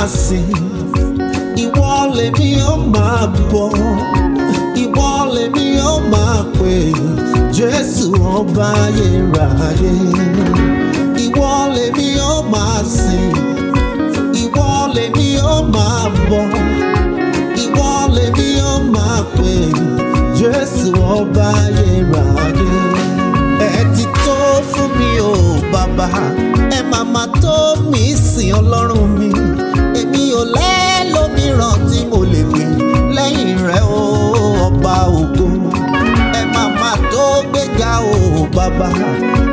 máa sìn ìwọ lèmi ó máa bọ ìwọ lèmi ó máa pè jésù ọba ayérayé ìwọ lèmi ó máa sìn ìwọ lèmi ó máa bọ ìwọ lèmi ó máa pè jésù ọba ayérayé ẹ ti tó fún mi o bàbá ẹ máa máa tó mi sìn ọlọ́run. bàbá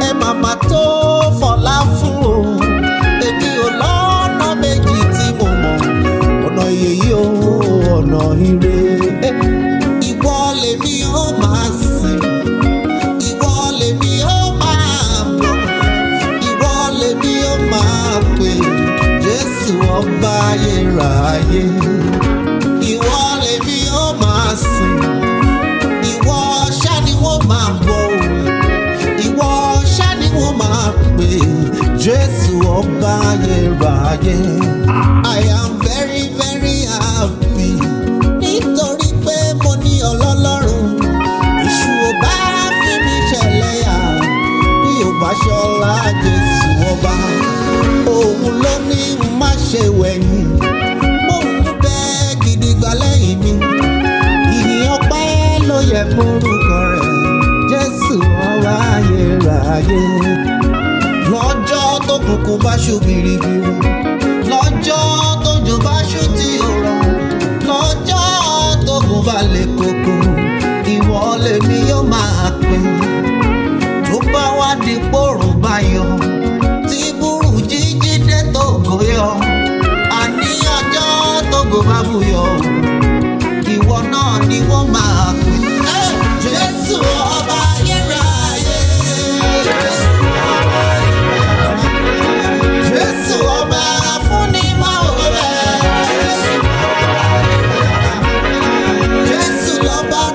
ẹ màmá tó fọlá fún o èmi ò lọ́nà méjì tí mo mọ̀ ọ̀nà yèyí o ọ̀nà ire ìwọ lèmi ó máa sìn ìwọ lèmi ó máa bọ̀ ìwọ lèmi ó máa pè Jésù ọba ayérayé. Jésù ọba ayérayé. I am very very happy nítorí pé mo ní ọlọ́lọ́run. Ìṣù ò bá fi mi ṣẹlẹ̀ yà bí ò bá ṣọlá Jésù ọba. Òun ló ní má ṣe wẹ̀yìn. Mo ń bẹ́ gidigba lẹ́yìn mi. Ìyìn ọpẹ́ ló yẹ fún tókùnkùn bá ṣú bìrìbìrì lọ́jọ́ tójò bá ṣú tí ò rọ̀ lọ́jọ́ tókùn bá lè kókó ìwọ lèmi yóò máa pè tó bá wá di pòrùn báyọ̀ tí burú jíjí dé tókò yọ àní ọjọ́ tókò bá buyọ̀ ìwọ náà ni wọ́n máa pè. love.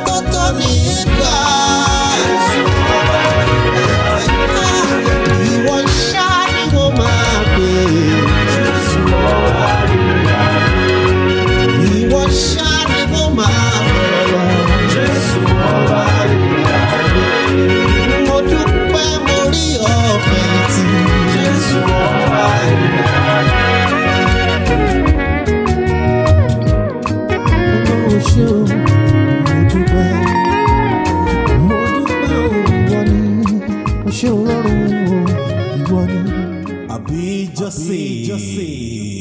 Chiloro, I'll be just see, just see.